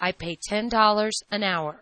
I pay $10 an hour.